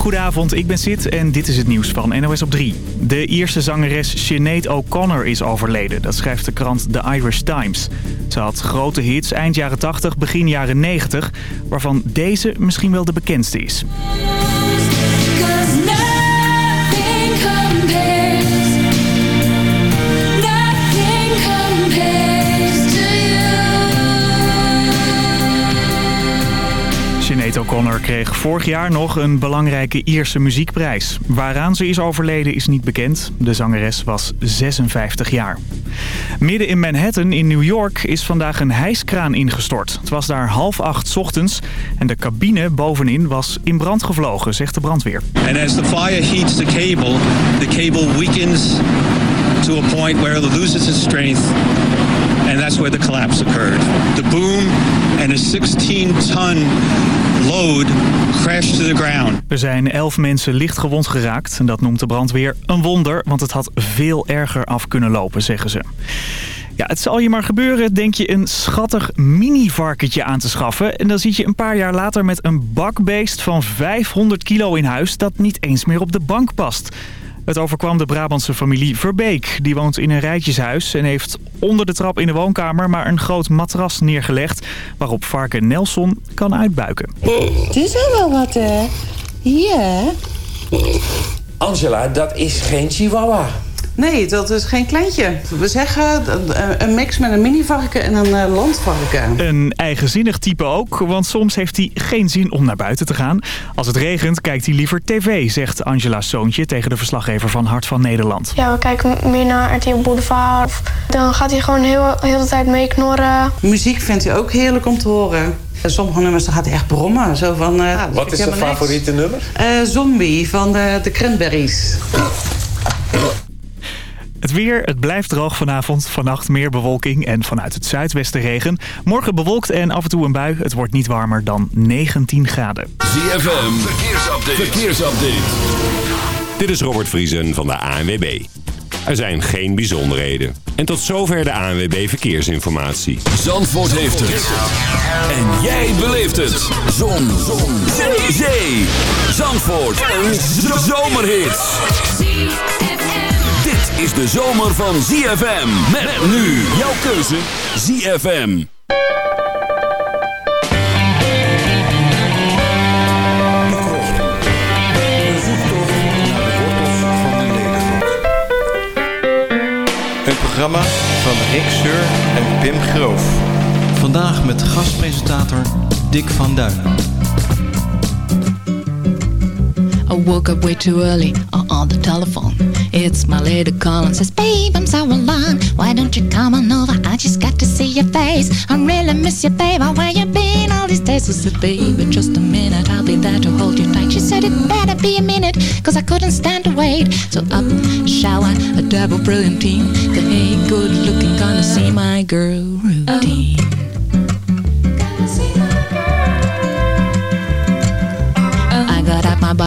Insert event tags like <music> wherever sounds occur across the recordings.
Goedenavond, ik ben Sid en dit is het nieuws van NOS op 3. De Ierse zangeres Sinead O'Connor is overleden, dat schrijft de krant The Irish Times. Ze had grote hits eind jaren 80, begin jaren 90, waarvan deze misschien wel de bekendste is. O'Connor kreeg vorig jaar nog een belangrijke Ierse muziekprijs. Waaraan ze is overleden is niet bekend. De zangeres was 56 jaar. Midden in Manhattan in New York is vandaag een hijskraan ingestort. Het was daar half acht ochtends en de cabine bovenin was in brand gevlogen, zegt de brandweer. And as the fire heats the cable, the cable weakens to a point where it loses its strength and that's where the collapse occurred. The boom and a 16-ton load crashed to the ground. Er zijn elf mensen licht gewond geraakt. En dat noemt de brandweer een wonder, want het had veel erger af kunnen lopen, zeggen ze. Ja, het zal je maar gebeuren, denk je een schattig mini-varkentje aan te schaffen. En dan zit je een paar jaar later met een bakbeest van 500 kilo in huis dat niet eens meer op de bank past. Het overkwam de Brabantse familie Verbeek. Die woont in een rijtjeshuis en heeft onder de trap in de woonkamer maar een groot matras neergelegd... waarop varken Nelson kan uitbuiken. Het is wel wat, hè? Ja. Angela, dat is geen chihuahua. Nee, dat is geen kleintje. We zeggen een mix met een minivarken en een eh, landvarken. Een eigenzinnig type ook, want soms heeft hij geen zin om naar buiten te gaan. Als het regent kijkt hij liever tv, zegt Angela's zoontje tegen de verslaggever van Hart van Nederland. Ja, we kijken meer naar RTL Boulevard. Dan gaat hij gewoon heel, heel de tijd meeknorren. Muziek vindt hij ook heerlijk om te horen. Sommige nummers gaat hij echt brommen. Zo van, uh, Wat is zijn favoriete nummer? Uh, Zombie van de, de Cranberries. Het weer, het blijft droog vanavond. Vannacht meer bewolking en vanuit het zuidwesten regen. Morgen bewolkt en af en toe een bui. Het wordt niet warmer dan 19 graden. ZFM, verkeersupdate. verkeersupdate. Dit is Robert Vriesen van de ANWB. Er zijn geen bijzonderheden. En tot zover de ANWB Verkeersinformatie. Zandvoort heeft het. En jij beleeft het. Zon. Zon. Zee. Zee. Zandvoort. Een zomerhit is de zomer van ZFM. Met nu jouw keuze ZFM. Een programma van Rick Seur en Pim Groof. Vandaag met gastpresentator Dick van Duin. I woke up way too early uh, on the telephone. It's my lady calling, says, Babe, I'm so alone. Why don't you come on over? I just got to see your face. I really miss you, babe. Where you been all these days? I said, Baby, just a minute. I'll be there to hold you tight. She said, It better be a minute, cause I couldn't stand to wait. So up, shower, a double brilliant team. The hey, good looking, gonna see my girl routine. I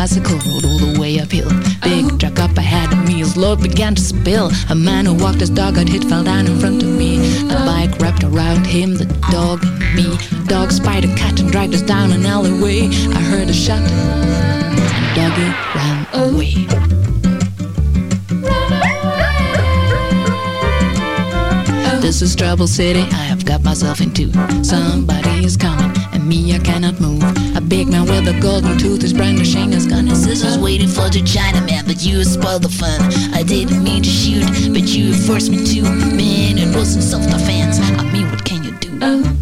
bicycle, rode all the way uphill. Big oh. truck up ahead of me, his load began to spill. A man who walked his dog got hit, fell down in front of me. A oh. bike wrapped around him, the dog and me. Dog spied a cat and dragged us down an alleyway. I heard a shot, and doggy ran oh. away. This is trouble city, I have got myself into. Somebody is coming, me I cannot move. A big man with a golden tooth is brandishing his gun. His sister's waiting for the Chinaman, but you spoiled the fun. I didn't mean to shoot, but you forced me to. Man, it wasn't self-defense. I mean, what can you do? Oh,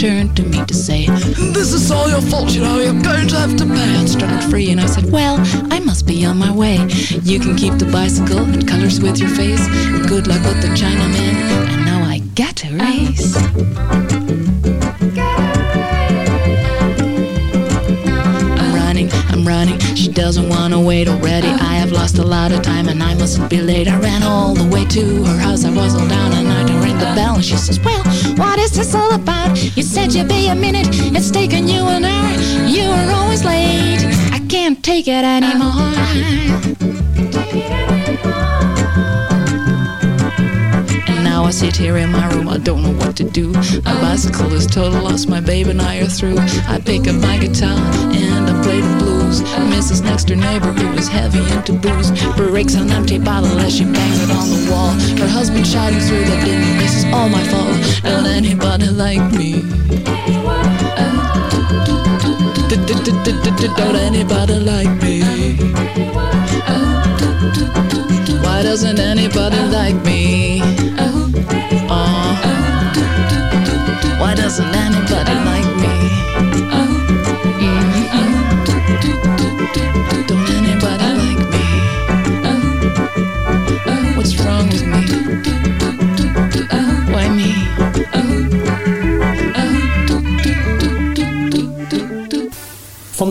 turned to me to say, This is all your fault, you know, you're going to have to pay. And started free, and I said, Well, I must be on my way. You can keep the bicycle and colors with your face. Good luck with the Chinaman, and now I get to race. Doesn't wanna wait already. I have lost a lot of time and I mustn't be late. I ran all the way to her house. I was all down and I didn't ring the bell. And she says, Well, what is this all about? You said you'd be a minute. It's taken you an hour. You are always late. I can't take it anymore. And now I sit here in my room, I don't know what to do. My bicycle is total lost, my babe and I are through. I pick up my guitar and Blues. Mrs. Next door neighbor who is heavy into booze breaks an empty bottle as she bangs it on the wall. Her husband shouting through the din, this is all my fault. Don't anybody like me? Don't anybody like me? Why doesn't anybody like me? Uh, why doesn't anybody like me?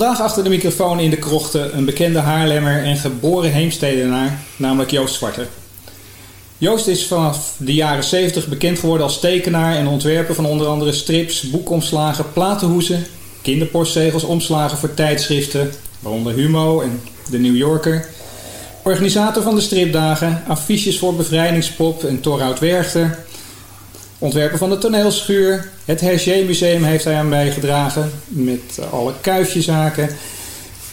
Vandaag achter de microfoon in de krochten een bekende Haarlemmer en geboren Heemstedenaar, namelijk Joost Zwarte. Joost is vanaf de jaren 70 bekend geworden als tekenaar en ontwerper van onder andere strips, boekomslagen, platenhoezen, kinderpostzegels, omslagen voor tijdschriften, waaronder Humo en de New Yorker. Organisator van de stripdagen, affiches voor Bevrijdingspop en Torhout Werchter. Ontwerper van de toneelschuur. Het Hergé Museum heeft hij aan bijgedragen. Met alle kuifjezaken.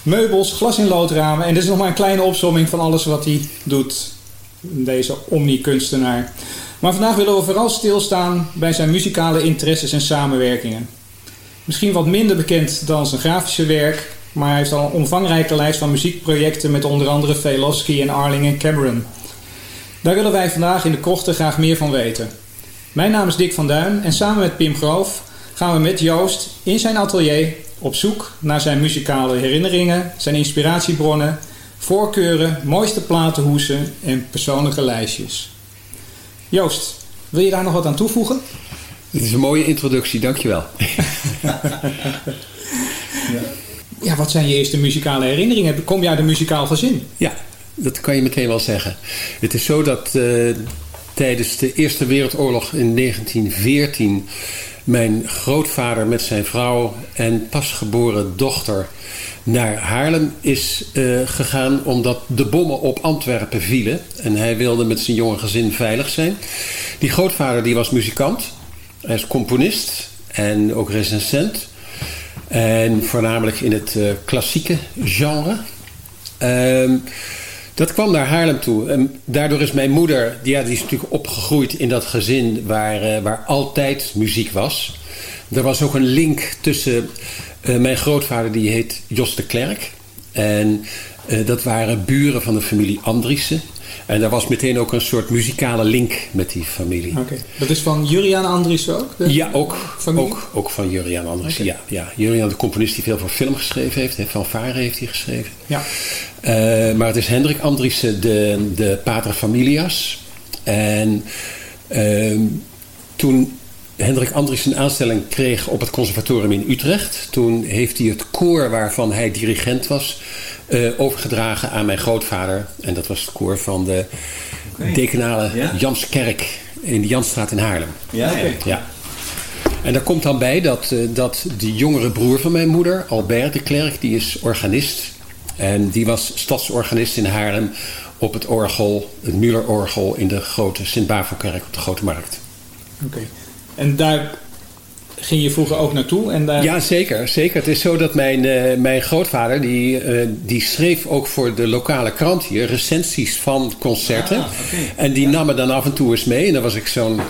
Meubels, glas- in loodramen. En dit is nog maar een kleine opsomming van alles wat hij doet. Deze omni-kunstenaar. Maar vandaag willen we vooral stilstaan bij zijn muzikale interesses en samenwerkingen. Misschien wat minder bekend dan zijn grafische werk. Maar hij heeft al een omvangrijke lijst van muziekprojecten met onder andere Velosky en Arling en Cameron. Daar willen wij vandaag in de krochten graag meer van weten. Mijn naam is Dick van Duin en samen met Pim Groof gaan we met Joost in zijn atelier op zoek naar zijn muzikale herinneringen, zijn inspiratiebronnen, voorkeuren, mooiste platenhoesen en persoonlijke lijstjes. Joost, wil je daar nog wat aan toevoegen? Het is een mooie introductie, dankjewel. <laughs> Ja, wat zijn je eerste muzikale herinneringen? Kom je uit een muzikaal gezin? Ja, dat kan je meteen wel zeggen. Het is zo dat eh, tijdens de Eerste Wereldoorlog in 1914 mijn grootvader met zijn vrouw en pasgeboren dochter naar Haarlem is eh, gegaan omdat de bommen op Antwerpen vielen. En hij wilde met zijn jonge gezin veilig zijn. Die grootvader die was muzikant. Hij is componist en ook recensent. En voornamelijk in het eh, klassieke genre. Ehm, dat kwam naar Haarlem toe. En daardoor is mijn moeder, ja, die is natuurlijk opgegroeid in dat gezin waar, eh, waar altijd muziek was. Er was ook een link tussen eh, mijn grootvader, die heet Jos de Klerk. En eh, dat waren buren van de familie Andriessen. En daar was meteen ook een soort muzikale link met die familie. Oké. Dat is van Juriaan Andries ook? Ja, ook, familie? ook, ook van Juriaan Andriessen. Oké. Ja, ja. Juriaan, de componist die veel voor film geschreven heeft. hè, Van Varen heeft hij geschreven. Ja. Eh, maar het is Hendrik Andriessen, de, de pater familias. En ehm, toen Hendrik Andriessen een aanstelling kreeg op het conservatorium in Utrecht... toen heeft hij het koor waarvan hij dirigent was... eh, overgedragen aan mijn grootvader. En dat was het koor van de dekenale Ja? Janskerk in de Jansstraat in Haarlem. Ja, ja. Ja. En daar komt dan bij dat, eh, dat de jongere broer van mijn moeder, Albert de Klerk, die is organist. En die was stadsorganist in Haarlem op het orgel, het Muller-orgel in de grote Sint-Bavelkerk op de Grote Markt. Oké. En daar ging je vroeger ook naartoe? En daar... Ja, zeker, zeker. Het is zo dat mijn, eh, mijn grootvader, die, eh, die schreef ook voor de lokale krant hier recensies van concerten. En die nam me dan af en toe eens mee. En dan was ik zo'n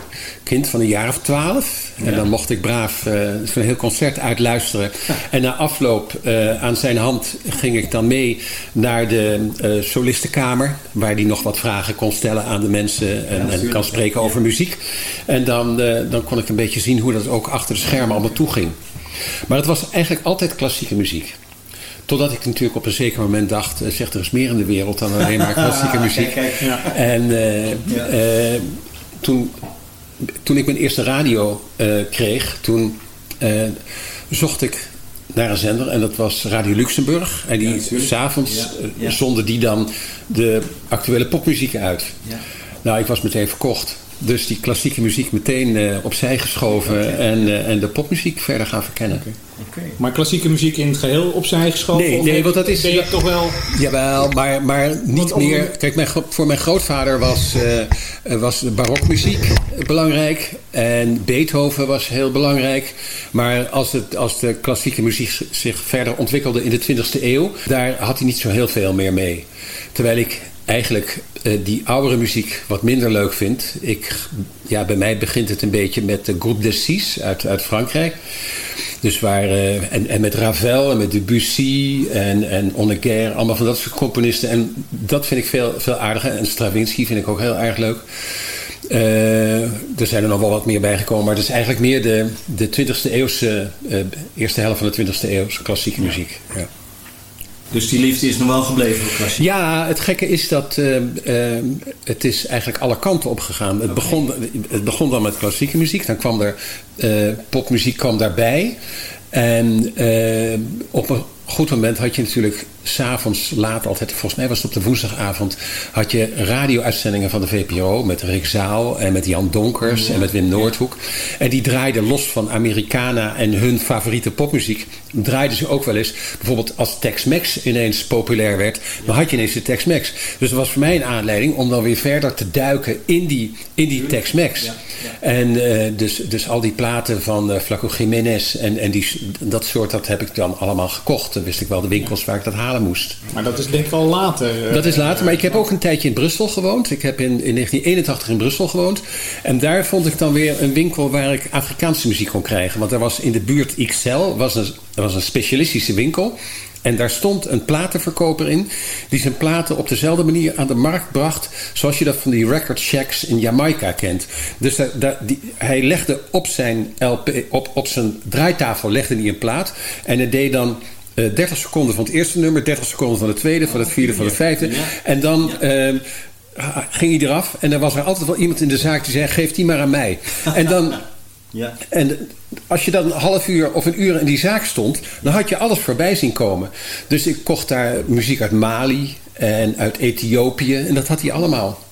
kind van een jaar of twaalf. En dan mocht ik braaf eh, zo'n heel concert uitluisteren. En na afloop aan zijn hand ging ik dan mee naar de solistenkamer. Waar hij nog wat vragen kon stellen aan de mensen. En, en kan spreken over muziek. En dan, dan kon ik een beetje zien hoe dat ook achter de schermen allemaal toeging. Maar het was eigenlijk altijd klassieke muziek. Totdat ik natuurlijk op een zeker moment dacht... eh, zeg, er is meer in de wereld dan alleen maar klassieke <laughs> muziek. Kijk, kijk, ja. En eh, eh, toen, toen ik mijn eerste radio kreeg... toen zocht ik naar een zender. En dat was Radio Luxemburg. En die natuurlijk. s'avonds Ja, ja. zonden die dan de actuele popmuziek uit. Ja. Nou, ik was meteen verkocht. Dus die klassieke muziek meteen eh, opzij geschoven en, eh, en de popmuziek verder gaan verkennen. Maar klassieke muziek in het geheel opzij geschoven? Nee, nee, want dat is- ben je toch wel... Jawel, maar, maar niet om- meer. Kijk, mijn, voor mijn grootvader was, eh, was barokmuziek belangrijk. En Beethoven was heel belangrijk. Maar als, het, als de klassieke muziek zich verder ontwikkelde in de 20e eeuw, daar had hij niet zo heel veel meer mee. Terwijl ik eigenlijk eh, die oudere muziek wat minder leuk vind. Ik, ja, bij mij begint het een beetje met de Groupe de Six uit, uit Frankrijk. Dus waar, eh, en, en met Ravel en met Debussy en, en Honegger, allemaal van dat soort componisten. En dat vind ik veel, veel aardiger. En Stravinsky vind ik ook heel erg leuk. Eh, er zijn er nog wel wat meer bijgekomen, maar het is eigenlijk meer de, de 20e eeuwse, eerste helft van de 20e eeuwse klassieke muziek. Ja. Dus die liefde is nog wel gebleven voor klassiek. Ja, het gekke is dat eh, eh, het is eigenlijk alle kanten opgegaan. Het, begon, het begon dan met klassieke muziek, dan kwam er eh, popmuziek kwam daarbij. En op een goed moment had je natuurlijk s'avonds laat altijd, volgens mij was het op de woensdagavond, had je radio-uitzendingen van de VPRO met Rick Zaal en met Jan Donkers en met Wim Noordhoek. En die draaiden los van Americana en hun favoriete popmuziek, draaiden ze ook wel eens, bijvoorbeeld als Tex-Mex ineens populair werd, dan had je ineens de Tex-Mex. Dus dat was voor mij een aanleiding om dan weer verder te duiken in die, in die Tex-Mex. En eh, dus, dus al die platen van eh, Flaco Jiménez en, en die, dat soort, dat heb ik dan allemaal gekocht. Dan wist ik wel de winkels waar ik dat halen moest. Maar dat is denk ik al later. eh, Dat is later, maar ik heb ook een tijdje in Brussel gewoond. Ik heb in, in 1981 in Brussel gewoond. En daar vond ik dan weer een winkel waar ik Afrikaanse muziek kon krijgen. Want er was in de buurt XL, was een, er was een specialistische winkel. En daar stond een platenverkoper in... die zijn platen op dezelfde manier aan de markt bracht... zoals je dat van die record shacks in Jamaica kent. Dus daar, daar- die, hij legde op zijn, LP, op, op zijn draaitafel legde hij een plaat... en hij deed dan eh, 30 seconden van het eerste nummer... 30 seconden van het tweede, van het vierde, van het vijfde... en dan... ehm, ging hij eraf en dan was er altijd wel iemand in de zaak die zei: geef die maar aan mij. <laughs> En dan. Ja. En als je dan een half uur of een uur in die zaak stond, dan had je alles voorbij zien komen. Dus ik kocht daar muziek uit Mali en uit Ethiopië en dat had hij allemaal.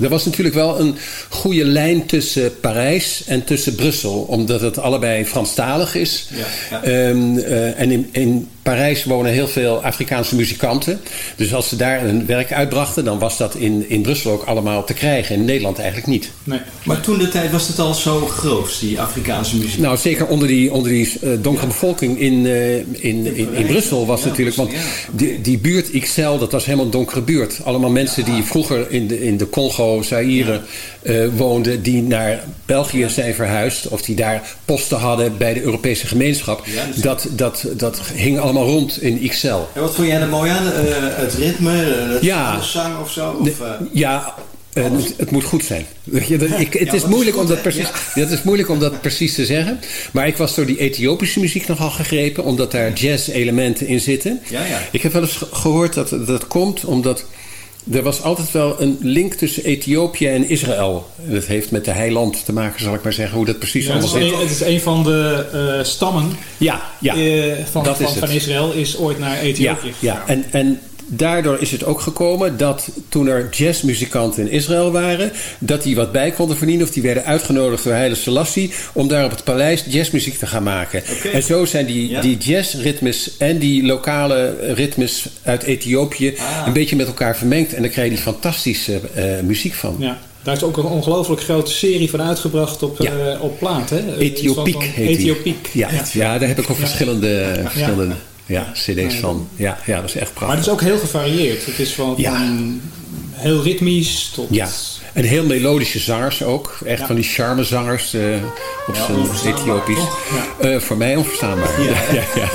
Er was natuurlijk wel een goede lijn tussen Parijs en tussen Brussel, omdat het allebei Franstalig is. Ja, ja. Ehm, eh, en in, in Parijs wonen heel veel Afrikaanse muzikanten. Dus als ze daar een werk uitbrachten, dan was dat in, in Brussel ook allemaal te krijgen. In Nederland eigenlijk niet. Nee. Maar toen de tijd was het al zo groot, die Afrikaanse muziek. Nou, zeker onder die, onder die eh, donkere bevolking in, eh, in, in, in Brussel was Ja, natuurlijk... Want die, die buurt XL, dat was helemaal een donkere buurt. Allemaal mensen die vroeger in de, in de Congo, Zaire eh, woonden... die naar België zijn verhuisd of die daar posten hadden bij de Europese gemeenschap. Ja, dus- dat, dat, dat hing allemaal rond in XL. En wat vond jij er mooi aan? Eh, het ritme, eh, het Ja. zang of zo? Of, ja, het, het moet goed zijn. Weet je, dat- ik, het Ja, is moeilijk is om dat precies, dat is moeilijk om dat precies te zeggen. Maar ik was door die Ethiopische muziek nogal gegrepen, omdat daar jazz-elementen in zitten. Ja, ja. Ik heb wel eens ge- gehoord dat dat komt omdat er was altijd wel een link tussen Ethiopië en Israël. En dat heeft met de heiland te maken, zal ik maar zeggen, hoe dat precies Ja, allemaal zit. het is een van de eh, stammen Ja, ja. eh, van, dat is van, van. Israël is ooit naar Ja, Ethiopië ja. En, en daardoor is het ook gekomen dat toen er jazzmuzikanten in Israël waren, dat die wat bij konden verdienen. Of die werden uitgenodigd door Haile Selassie om daar op het paleis jazzmuziek te gaan maken. En zo zijn die, Ja. die jazzritmes en die lokale ritmes uit Ethiopië Ah. een beetje met elkaar vermengd. En daar krijg je die fantastische eh, muziek van. Ja. Daar is ook een ongelooflijk grote serie van uitgebracht op, Ja. eh, op plaat. Hè? Ethiopiek Iets van- heet. Ethiopiek. Ja, ja. daar heb ik ook verschillende, verschillende ja, cd's van. Ja, ja, dat is echt Maar prachtig. het is ook heel gevarieerd. Het is van, Ja. van heel ritmisch tot... Ja, en heel melodische zangers ook. Echt Ja. van die charmezangers eh op zijn Ethiopisch. Eh, voor mij onverstaanbaar. Ja. <laughs> Ja,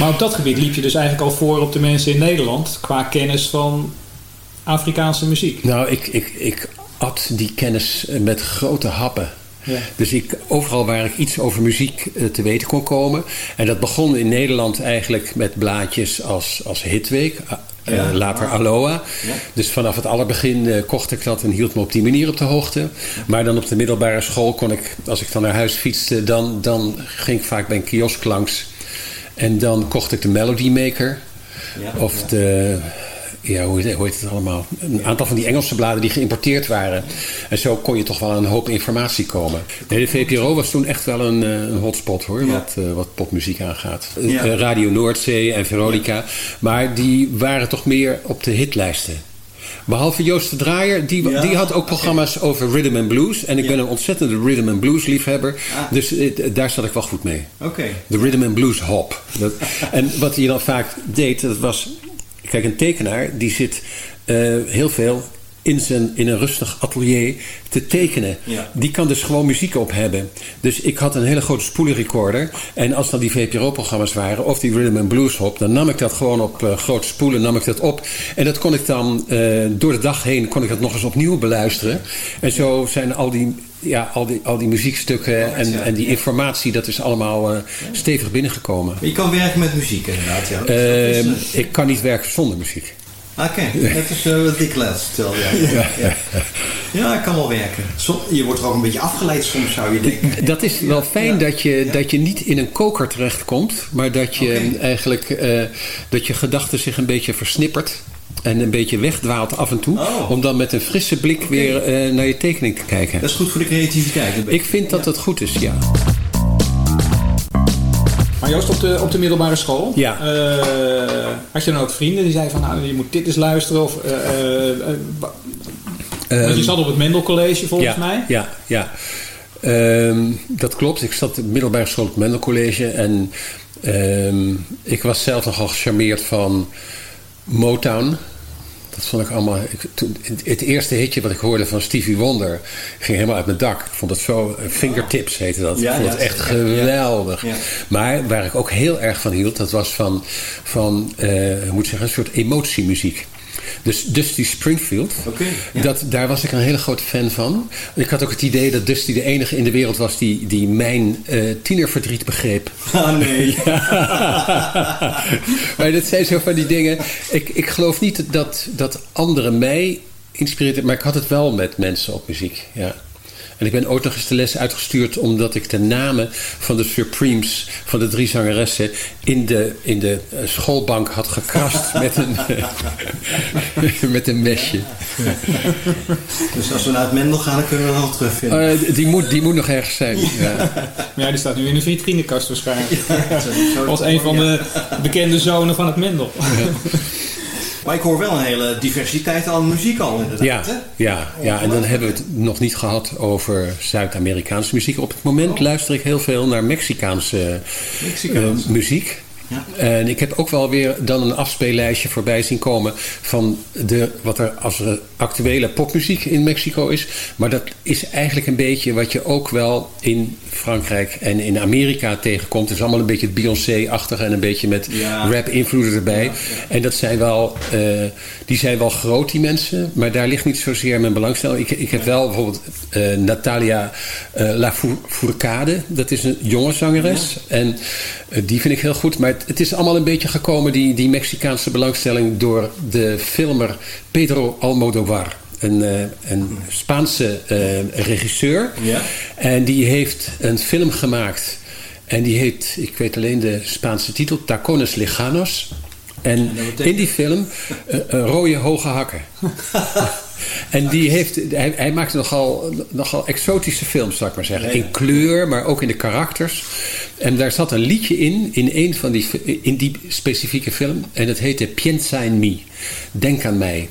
Maar op dat gebied liep je dus eigenlijk al voor op de mensen in Nederland qua kennis van Afrikaanse muziek. Nou, ik, ik, ik at die kennis met grote happen. Ja. Dus ik, overal waar ik iets over muziek eh, te weten kon komen. En dat begon in Nederland eigenlijk met blaadjes als, als Hitweek. eh, Ja. later Aloha. Ja. Dus vanaf het allerbegin eh, kocht ik dat en hield me op die manier op de hoogte. Maar dan op de middelbare school kon ik, als ik dan naar huis fietste, dan, dan ging ik vaak bij een kiosk langs. En dan kocht ik de Melody Maker. Ja. Of de, ja, hoe heet, hoe heet het allemaal? Een aantal van die Engelse bladen die geïmporteerd waren. En zo kon je toch wel een hoop informatie komen. Nee, de VPRO was toen echt wel een, eh, een hotspot hoor, Ja. wat, eh, wat popmuziek aangaat. Ja. eh, Radio Noordzee en Veronica. Maar die waren toch meer op de hitlijsten. Behalve Joost de Draaier, die, Ja, die had ook programma's over rhythm and blues. En ik ben een ontzettende rhythm and blues liefhebber. Ah. Dus eh, daar zat ik wel goed mee. Oké. De rhythm and blues hop. Dat, <laughs> en wat hij dan vaak deed, dat was... Kijk, een tekenaar die zit eh, heel veel in, zijn, in een rustig atelier te tekenen. Ja. Die kan dus gewoon muziek op hebben. Dus ik had een hele grote spoelenrecorder. En als dan die VPRO-programma's waren, of die rhythm and blues hop... dan nam ik dat gewoon op eh, grote spoelen, nam ik dat op. En dat kon ik dan eh, door de dag heen, kon ik dat nog eens opnieuw beluisteren. En zo zijn al die... Ja, al die, al die muziekstukken en, en die informatie, dat is allemaal eh, stevig binnengekomen. Maar je kan werken met muziek inderdaad, ja. Ehm, ik kan niet werken zonder muziek. Oké, dat is eh, wat Dick laatst vertelde. Ja. Ja. Ja. ik kan wel werken. Som- je wordt er ook een beetje afgeleid soms, zou je denken. Dat is wel fijn dat, je, dat je niet in een koker terechtkomt, maar dat je eigenlijk eh, dat je gedachten zich een beetje versnippert. En een beetje wegdwaalt af en toe. Oh. Om dan met een frisse blik weer eh, naar je tekening te kijken. Dat is goed voor de creativiteit. Ik vind dat dat goed is, ja. Maar Joost, op de, op de middelbare school, Ja. eh, had je dan ook vrienden die zeiden van nou, je moet dit eens luisteren? Of, eh, eh, wa- want je zat op het Mendel College volgens Ehm, ja, mij. Ja, ja. Ehm, dat klopt. Ik zat op de middelbare school op het Mendel College. En ehm, ik was zelf nogal gecharmeerd van Motown. Dat vond ik allemaal... Ik, toen, het eerste hitje wat ik hoorde van Stevie Wonder ging helemaal uit mijn dak. Ik vond het zo... eh, Fingertips heette dat. Ja, ik vond ja, het echt geweldig. ja. Maar waar ik ook heel erg van hield, dat was van, van eh, moet zeggen, een soort emotiemuziek. Dus Dusty Springfield, Oké, ja. dat, daar was ik een hele grote fan van. Ik had ook het idee dat Dusty de enige in de wereld was die, die mijn eh, tienerverdriet begreep. <laughs> Ah, nee. <laughs> maar dat zijn zo van die dingen. Ik, ik geloof niet dat, dat anderen mij inspireerden, maar ik had het wel met mensen op muziek. Ja. En ik ben ooit nog eens de les uitgestuurd omdat ik de namen van de Supremes, van de drie zangeressen, in de, in de eh, schoolbank had gekrast <laughs> met een, <laughs> met een mesje. Dus als we naar het Mendel gaan, dan kunnen we dat nog terugvinden. Eh, die, moet, die moet nog ergens zijn. Ja. Maar ja, die staat nu in de vitrinekast waarschijnlijk. Als een van de bekende zonen van het Mendel. Maar ik hoor wel een hele diversiteit aan muziek al inderdaad. Ja, hè? ja, ja, en dan hebben we het nog niet gehad over Zuid-Amerikaanse muziek. Op het moment luister ik heel veel naar Mexicaanse, Mexicaanse. eh, muziek. Ja. En ik heb ook wel weer dan een afspeellijstje voorbij zien komen van de, wat er als actuele popmuziek in Mexico is. Maar dat is eigenlijk een beetje wat je ook wel in Frankrijk en in Amerika tegenkomt. Het is allemaal een beetje het Beyoncé-achtige en een beetje met Ja. rap-invloeden erbij. En dat zijn wel, eh, die zijn wel groot, die mensen. Maar daar ligt niet zozeer mijn belangstelling. Ik, ik heb wel bijvoorbeeld eh, Natalia eh Lafourcade. Dat is een jonge zangeres. En die vind ik heel goed. Maar het, is allemaal een beetje gekomen, die, die Mexicaanse belangstelling... door de filmer Pedro Almodovar. Een, eh, een Spaanse eh, regisseur. Ja. En die heeft een film gemaakt. En die heet, ik weet alleen de Spaanse titel, Tacones Lejanos. En in die film eh, eh, rode hoge hakken. <laughs> en die heeft, hij, hij maakt nogal, nogal exotische films, zou ik maar zeggen. In kleur, maar ook in de karakters. En daar zat een liedje in, in, een van die, in die specifieke film. En dat heette Piensa en me. Denk aan mij.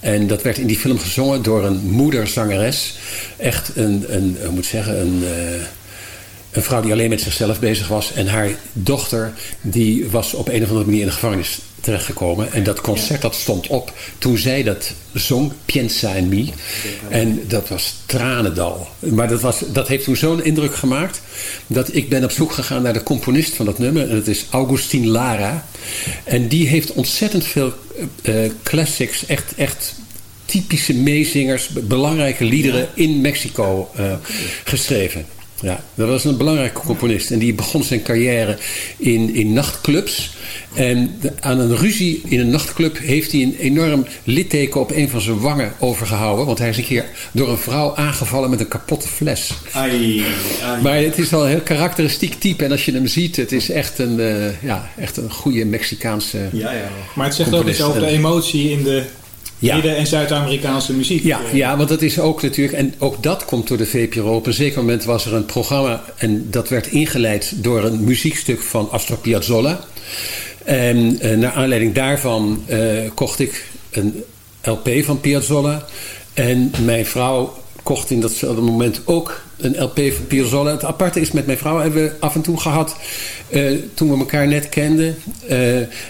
En dat werd in die film gezongen door een moederzangeres. Echt een, een hoe moet ik zeggen, een, eh, een vrouw die alleen met zichzelf bezig was. En haar dochter, die was op een of andere manier in de gevangenis terechtgekomen. En dat concert dat stond op toen zij dat zong, Piensa en Me. En dat was tranendal. Maar dat, was, dat heeft toen zo'n indruk gemaakt... dat ik ben op zoek gegaan naar de componist van dat nummer. En dat is Augustin Lara. En die heeft ontzettend veel eh, classics, echt, echt typische meezingers... belangrijke liederen in Mexico eh, geschreven. Ja, dat was een belangrijke componist. En die begon zijn carrière in, in nachtclubs. En de- aan een ruzie in een nachtclub heeft hij een enorm litteken op een van zijn wangen overgehouden. Want hij is een keer door een vrouw aangevallen met een kapotte fles. Ai, ai. Maar het is wel een heel karakteristiek type. En als je hem ziet, het is echt een, eh, ja, echt een goede Mexicaanse Ja, ja. Maar het zegt ook iets over de emotie in de Ja. Midden- en Zuid-Amerikaanse muziek. Ja, ja, want dat is ook natuurlijk, en ook dat komt door de VPRO. Op een zeker moment was er een programma en dat werd ingeleid door een muziekstuk van Astor Piazzolla. En eh, naar aanleiding daarvan eh, kocht ik een LP van Piazzolla. En mijn vrouw kocht in datzelfde moment ook een LP van Piazzolla. Het aparte is, met mijn vrouw hebben we af en toe gehad, eh, toen we elkaar net kenden, eh,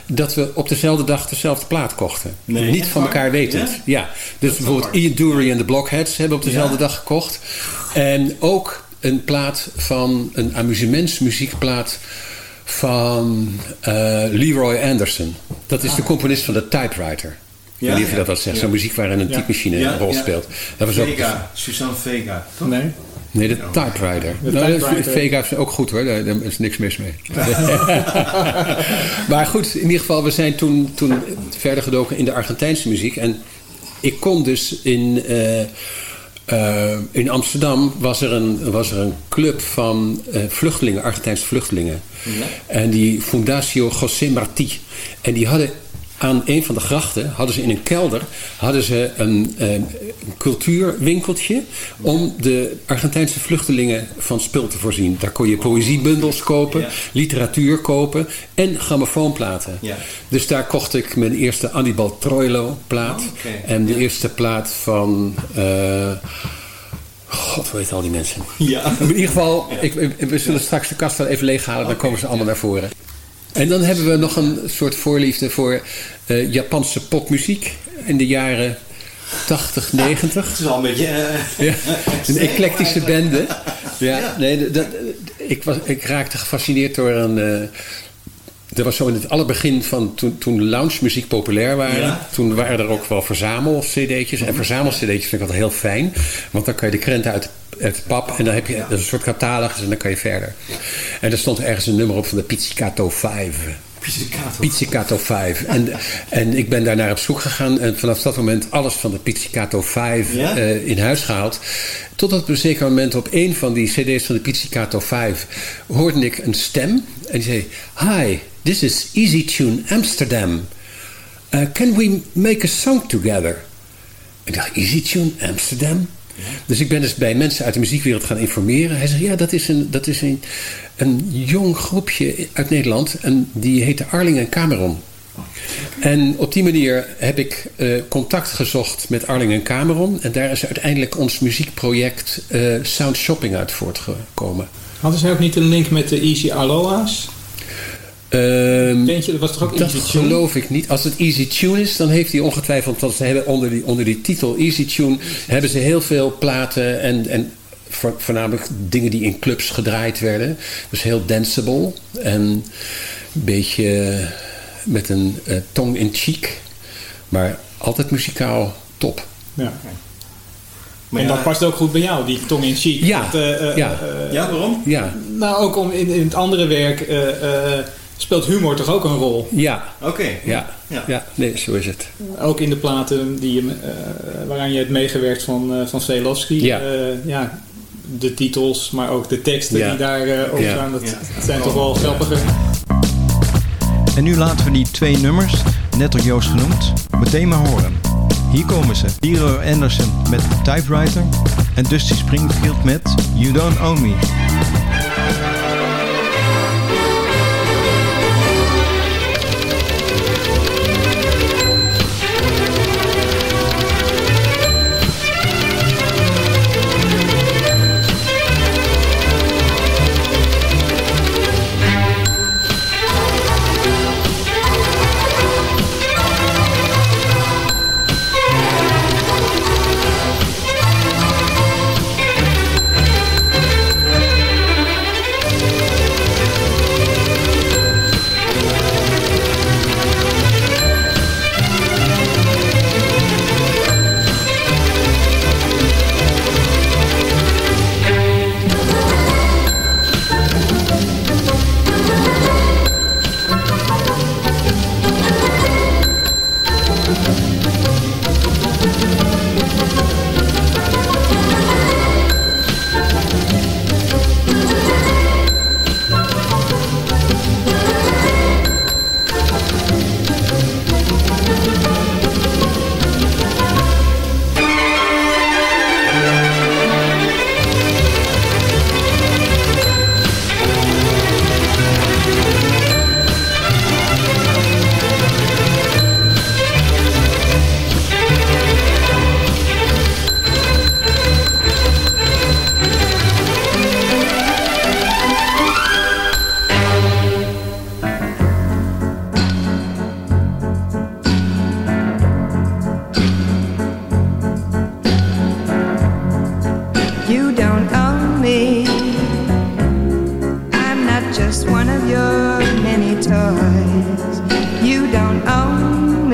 dat we op dezelfde dag dezelfde plaat kochten. Nee, Niet van waar? elkaar wetend. Ja? Ja, dus bijvoorbeeld Ian Dury en de Blockheads hebben op dezelfde Ja. dag gekocht. En ook een plaat van een amusementsmuziekplaat van eh, Leroy Anderson. Dat is de componist van de Typewriter. Ik weet niet of je dat wat zegt. Ja. Zo'n muziek waarin een Ja. typemachine Ja, een rol ja. speelt. Dat was ook, Vega, Suzanne Vega. toch? Nee. Nee, de Typewriter. De Nou, Typewriter. Vega is ook goed hoor, daar, daar is niks mis mee. <laughs> maar goed, in ieder geval, we zijn toen, toen verder gedoken in de Argentijnse muziek. En ik kon dus in, eh, eh, in Amsterdam was er een, was er een club van eh, vluchtelingen, Argentijnse vluchtelingen. En die Fundacio José Martí. En die hadden aan een van de grachten, hadden ze in een kelder, hadden ze een, eh, een cultuurwinkeltje om de Argentijnse vluchtelingen van spul te voorzien. Daar kon je poëziebundels kopen, literatuur kopen en grammofoonplaten. Ja. Dus daar kocht ik mijn eerste Annibal Troilo plaat. Oh. En de eerste plaat van... eh, God, hoe heet al die mensen? Ja. In ieder geval, ik, we zullen straks de kast wel even leeghalen. Dan komen ze allemaal naar voren. En dan hebben we nog een soort voorliefde voor eh, Japanse popmuziek. In de jaren 80, 90. Het is al een beetje... eh, <laughs> Ja, een eclectische bende. <laughs> Ja, Ja. nee, dat, ik, was, ik raakte gefascineerd door een. eh dat was zo in het allerbegin van toen, toen lounge-muziek populair waren. Ja. Toen waren er ook wel verzamel-cd'tjes. En verzamel-cd'tjes vind ik altijd heel fijn. Want dan kan je de krenten uit, uit de pap. En dan heb je een soort catalogus en dan kan je verder. En er stond ergens een nummer op van de Pizzicato 5. Pizzicato. Pizzicato 5. En, en ik ben daar naar op zoek gegaan. En vanaf dat moment alles van de Pizzicato 5 Ja? eh, in huis gehaald. Totdat op een zeker moment op een van die cd's van de Pizzicato 5... hoorde ik een stem. En die zei... Hi, this is Easy Tune Amsterdam. Uh, can we make a song together? Ik dacht, Easy Tune Amsterdam? Dus ik ben dus bij mensen uit de muziekwereld gaan informeren. Hij zei, ja, dat is een, dat is een, een jong groepje uit Nederland. En die heette Arling en Cameron. En op die manier heb ik eh, contact gezocht met Arling en Cameron. En daar is uiteindelijk ons muziekproject eh, Sound Shopping uit voortgekomen. Hadden zij ook niet een link met de Easy Aloha's? Ehm, Eentje, dat was toch ook dat Easy Tune? geloof ik niet. Als het Easy Tune is, dan heeft hij ongetwijfeld... Want ze hebben onder die, onder die titel Easy Tune... hebben ze heel veel platen en, en voor- voornamelijk dingen die in clubs gedraaid werden. Dus heel danceable. En een beetje met een eh, tong in cheek. Maar altijd muzikaal top. Ja. Maar en ja, dat past ook goed bij jou, die tong in cheek. Ja, Dat, eh, eh, ja. Ja, waarom? Ja, nou, ook om in, in het andere werk eh, eh, speelt humor toch ook een rol. ja, Oké. ja. Ja. ja. nee, zo is het. Ook in de platen die je, eh, waaraan je hebt meegewerkt van, eh van. Ja. Eh, ja, de titels, maar ook de teksten Ja. die daar Ja. staan. Dat Ja. zijn toch wel grappige. En nu laten we die twee nummers, net door Joost genoemd, meteen maar horen. Hier komen ze. Leroy Anderson met Typewriter en Dusty Springfield met You Don't Own Me.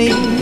Me.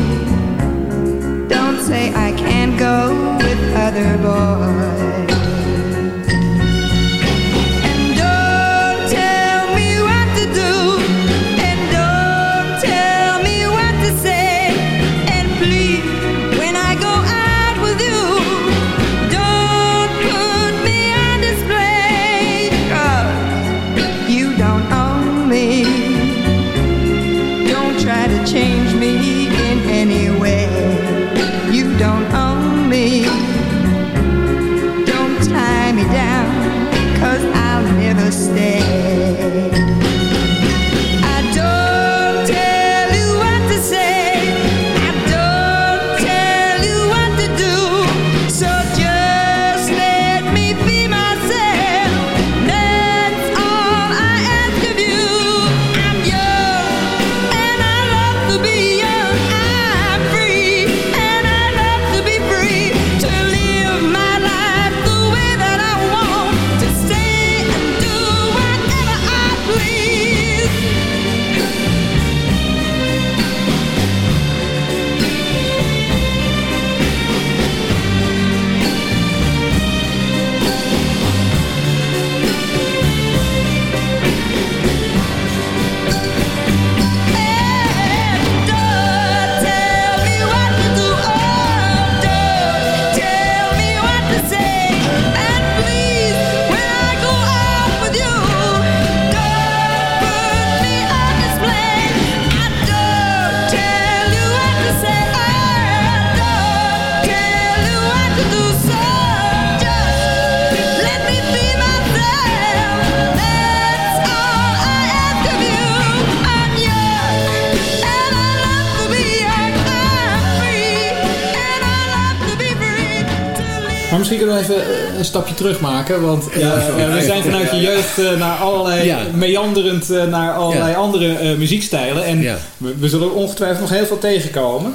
Misschien kunnen we even eh, een stapje terug maken. Want eh, Ja, eh, we zijn vanuit je jeugd naar allerlei, Ja. meanderend naar allerlei Ja. andere muziekstijlen. En we, we zullen ongetwijfeld nog heel veel tegenkomen.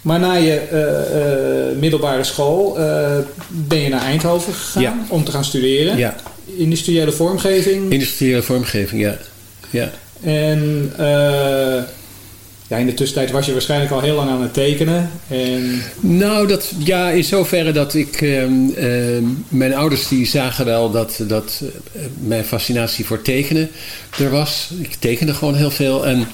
Maar na je middelbare school ben je naar Eindhoven gegaan om te gaan studeren. Ja. Industriële vormgeving. Industriële vormgeving, ja. ja. En ja, in de tussentijd was je waarschijnlijk al heel lang aan het tekenen. En Nou, dat, ja, in zoverre dat ik... ehm, ehm, mijn ouders die zagen wel dat, dat eh, mijn fascinatie voor tekenen er was. Ik tekende gewoon heel veel. En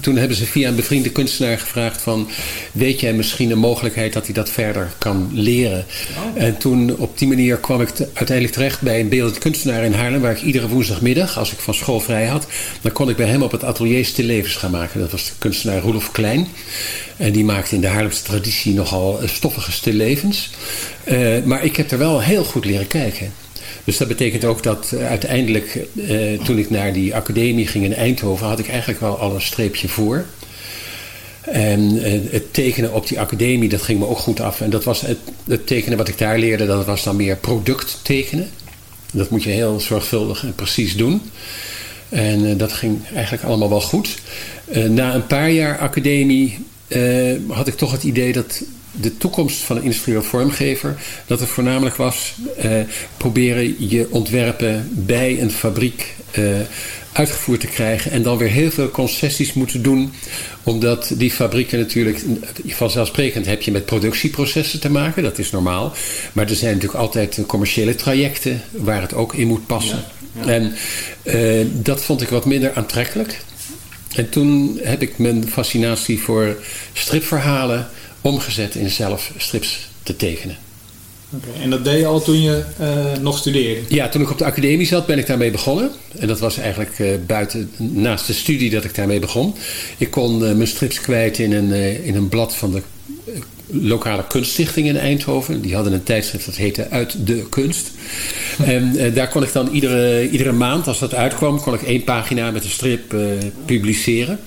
toen hebben ze via een bevriende kunstenaar gevraagd van... weet jij misschien een mogelijkheid dat hij dat verder kan leren? En toen op die manier kwam ik te- uiteindelijk terecht bij een beeldend kunstenaar in Haarlem... waar ik iedere woensdagmiddag, als ik van school vrij had... dan kon ik bij hem op het atelier stillevens gaan maken. Dat was de kunstenaar Roelof Klein. En die maakte in de Haarlemse traditie nogal eh, stoffige stillevens. Eh, maar ik heb er wel heel goed leren kijken. Dus dat betekent ook dat eh, uiteindelijk, eh, toen ik naar die academie ging in Eindhoven, had ik eigenlijk wel al een streepje voor. En eh, het tekenen op die academie, dat ging me ook goed af. En dat was het, het tekenen wat ik daar leerde, dat was dan meer product tekenen. Dat moet je heel zorgvuldig en precies doen. En dat ging eigenlijk allemaal wel goed. Na een paar jaar academie had ik toch het idee dat de toekomst van een industrieel vormgever, dat het voornamelijk was eh, proberen je ontwerpen bij een fabriek eh, uitgevoerd te krijgen en dan weer heel veel concessies moeten doen, omdat die fabrieken natuurlijk, vanzelfsprekend heb je met productieprocessen te maken, dat is normaal, maar er zijn natuurlijk altijd commerciële trajecten waar het ook in moet passen. En eh, dat vond ik wat minder aantrekkelijk. En toen heb ik mijn fascinatie voor stripverhalen omgezet in zelf strips te tekenen. Oké, En dat deed je al toen je eh, nog studeerde? Ja, toen ik op de academie zat ben ik daarmee begonnen. En dat was eigenlijk eh, buiten, naast de studie dat ik daarmee begon. Ik kon eh, mijn strips kwijt in een, in een blad van de lokale kunststichting in Eindhoven. Die hadden een tijdschrift dat heette Uit de Kunst. En daar kon ik dan iedere, iedere maand, als dat uitkwam, kon ik één pagina met een strip publiceren.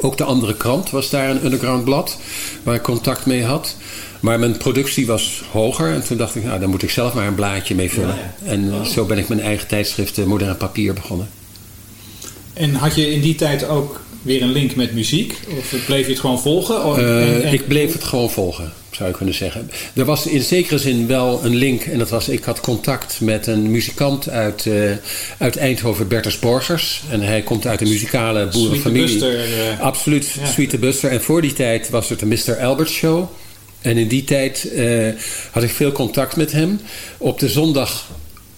Ook de andere krant was daar een underground blad waar ik contact mee had. Maar mijn productie was hoger en toen dacht ik, nou, daar moet ik zelf maar een blaadje mee vullen. En eh, zo ben ik mijn eigen tijdschrift eh, Modern Papier begonnen. En had je in die tijd ook weer een link met muziek? Of bleef je het gewoon volgen? Of- Eh, en- en- Ik bleef het gewoon volgen. Zou je kunnen zeggen. Er was in zekere zin wel een link. En dat was, ik had contact met een muzikant uit, eh, uit Eindhoven, Bertus Borsers. En hij komt uit een muzikale boerenfamilie. Buster, eh, Absoluut, ja. Sweet Buster. En voor die tijd was het de Mr. Albert Show. En in die tijd eh, had ik veel contact met hem. Op de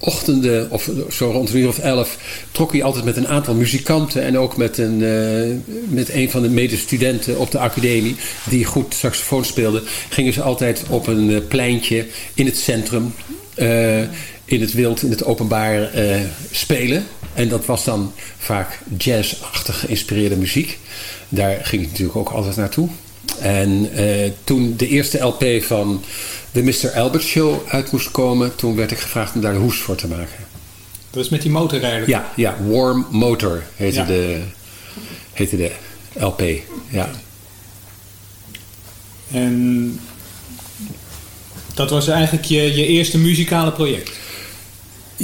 zondagochtenden, of zo rond een uur of elf, trok hij altijd met een aantal muzikanten en ook met een, eh, met een van de medestudenten op de academie, die goed saxofoon speelde, gingen ze altijd op een eh, pleintje in het centrum, eh, in het wild, in het openbaar spelen. En dat was dan vaak jazzachtig geïnspireerde muziek. Daar ging ik natuurlijk ook altijd naartoe. En eh, toen de eerste LP van de Mr. Albert Show uit moest komen, toen werd ik gevraagd om daar de hoes voor te maken. Dat is met die motorrijder. Ja, ja Warm Motor heette, Ja. de, heette de LP. Ja. En dat was eigenlijk je, je eerste muzikale project.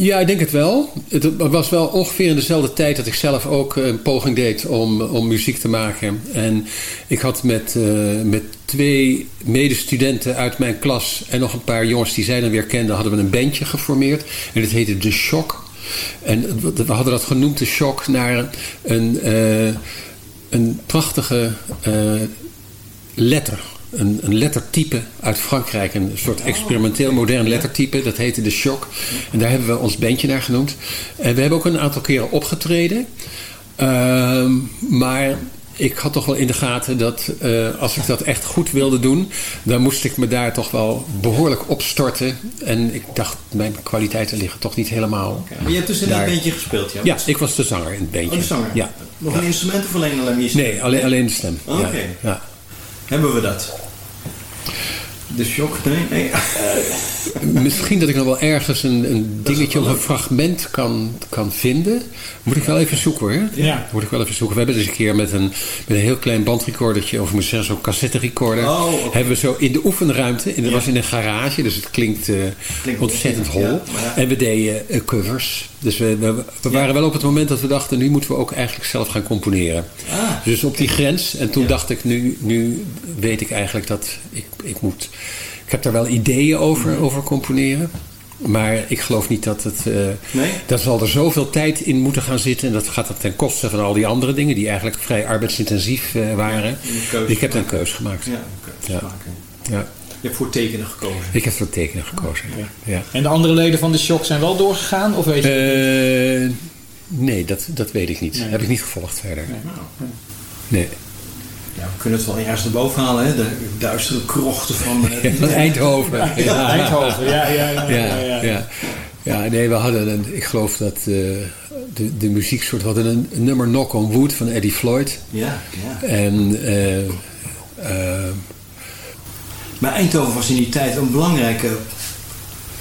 Ja, ik denk het wel. Het was wel ongeveer in dezelfde tijd dat ik zelf ook een poging deed om, om muziek te maken. En ik had met, eh, met twee medestudenten uit mijn klas en nog een paar jongens die zij dan weer kenden, hadden we een bandje geformeerd. En dat heette The Shock. En we hadden dat genoemd, The Shock, naar een, eh, een prachtige eh, letter. Een, een lettertype uit Frankrijk. Een soort experimenteel modern lettertype. Dat heette De Shock. En daar hebben we ons bandje naar genoemd. En we hebben ook een aantal keren opgetreden. Ehm, maar ik had toch wel in de gaten dat eh, als ik dat echt goed wilde doen... dan moest ik me daar toch wel behoorlijk opstorten. En ik dacht, mijn kwaliteiten liggen toch niet helemaal... Maar je hebt dus in daar. dat bandje gespeeld, ja? Ja, ik was de zanger in het bandje. Oh, de zanger. Ja. Nog een instrument of alleen alleen je stem? Nee, alleen, alleen de stem. Oké. Ja, ja. Hebben we dat? De shock? Nee, nee. Misschien dat ik nog wel ergens een, een dingetje of een fragment kan, kan vinden. Moet ik wel even zoeken hoor. Ja. Moet ik wel even zoeken. We hebben dus een keer met een, met een heel klein bandrecordertje, of ik moet zeggen zo'n cassette recorder. Oh. Hebben we zo in de oefenruimte. En dat was in een garage, dus het klinkt, eh, Klinkt ontzettend hol. ja. En we deden eh, covers. Dus we, we, waren wel op het moment dat we dachten, nu moeten we ook eigenlijk zelf gaan componeren. Ah. Dus op die grens. En toen dacht ik, nu, nu weet ik eigenlijk dat ik, ik moet... Ik heb daar wel ideeën over, Mhm. over componeren. Maar ik geloof niet dat het... eh Nee? Daar zal er zoveel tijd in moeten gaan zitten. En dat gaat dan ten koste van al die andere dingen... die eigenlijk vrij arbeidsintensief eh, waren. ik heb een keus gemaakt. Ja, een maken. Ja. Je hebt voor tekenen gekozen. Ik heb voor tekenen gekozen. Ja. Ja. En de andere leden van de shock zijn wel doorgegaan? Of weet je? Eh, nee, dat, dat weet ik niet. Nee. Heb ik niet gevolgd verder. Nou, Nee. Ja, we kunnen het wel ergens naar boven halen, hè? De duistere krochten van... eh, <laughs> Van Eindhoven. Ja, Eindhoven, ja, ja, ja. ja, ja, ja. ja. Ja, nee, we hadden een, ik geloof dat eh, de, de muzieksoort, hadden een, een nummer Knock on Wood van Eddie Floyd. Ja, ja. En eh, Maar Eindhoven was in die tijd een belangrijke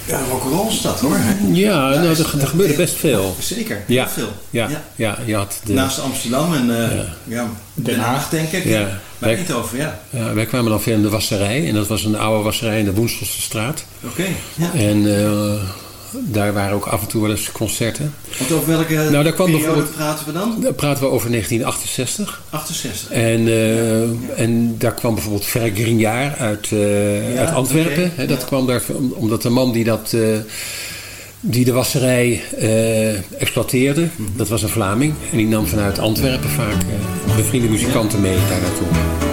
ja, rock'n'roll stad, hoor. hè? ja, nou, er, er gebeurde best veel. Zeker, Ja, heel veel. ja, ja. je had de, Naast Amsterdam en eh, ja. Den Haag, denk ik. Ja. Maar Wij- Eindhoven, ja. ja, wij kwamen dan via de wasserij. En dat was een oude wasserij in de Woenselse straat. Oké, ja. En eh, daar waren ook af en toe wel eens concerten. Want over welke Nou, daar kwam bijvoorbeeld- praten we dan? Daar praten we over 1968. 68. En, eh, en daar kwam bijvoorbeeld Ferre Grignard uit, eh, Ja, uit Antwerpen. dat ja. kwam daar om- omdat de man die, dat, eh, die de wasserij exploiteerde, Mhm. dat was een Vlaming. En die nam vanuit Antwerpen vaak bevriende muzikanten mee daar naartoe.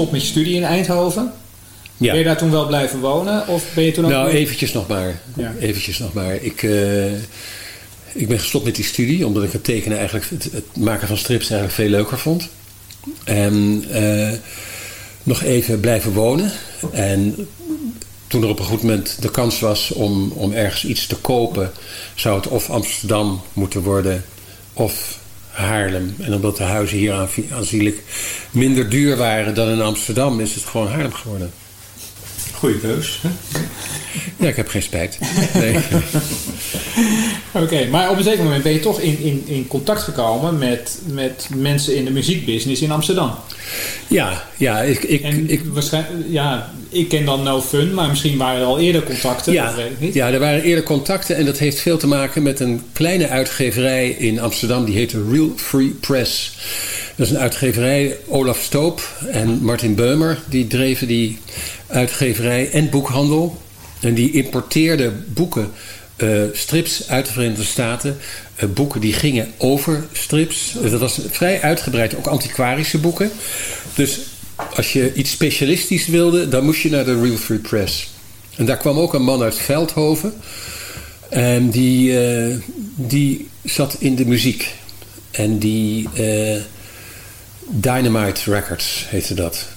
Gestopt met je studie in Eindhoven. Ja. Ben je daar toen wel blijven wonen? Of ben je toen ook... Nou, eventjes nog maar. Ja. Eventjes nog maar. Ik, eh, ik ben gestopt met die studie, omdat ik het tekenen eigenlijk, het, het maken van strips eigenlijk veel leuker vond. En eh, nog even blijven wonen. En toen er op een goed moment de kans was om, om ergens iets te kopen, zou het of Amsterdam moeten worden of Haarlem. En omdat de huizen hier aanzienlijk minder duur waren dan in Amsterdam, is het gewoon Haarlem geworden. Goeie keus. hè? Ja, ik heb geen spijt. Nee. <laughs> Oké, maar op een zeker moment ben je toch in, in, in contact gekomen met, met mensen in de muziekbusiness in Amsterdam. Ja, ja, ik, ik, en ik, waarschijnlijk, ja, ik ken dan No Fun, maar misschien waren er al eerder contacten. ja, dat weet ik niet. ja, er waren eerder contacten en dat heeft veel te maken met een kleine uitgeverij in Amsterdam. Die heette Real Free Press. Dat is een uitgeverij, Olaf Stoop en Martin Beumer. Die dreven die uitgeverij en boekhandel. En die importeerden boeken, eh, strips uit de Verenigde Staten. eh, boeken die gingen over strips. Eh, dat was vrij uitgebreid, ook antiquarische boeken. Dus als je iets specialistisch wilde, dan moest je naar de Real Free Press. En daar kwam ook een man uit Veldhoven. En die, die zat in de muziek. En die Dynamite Records heette dat.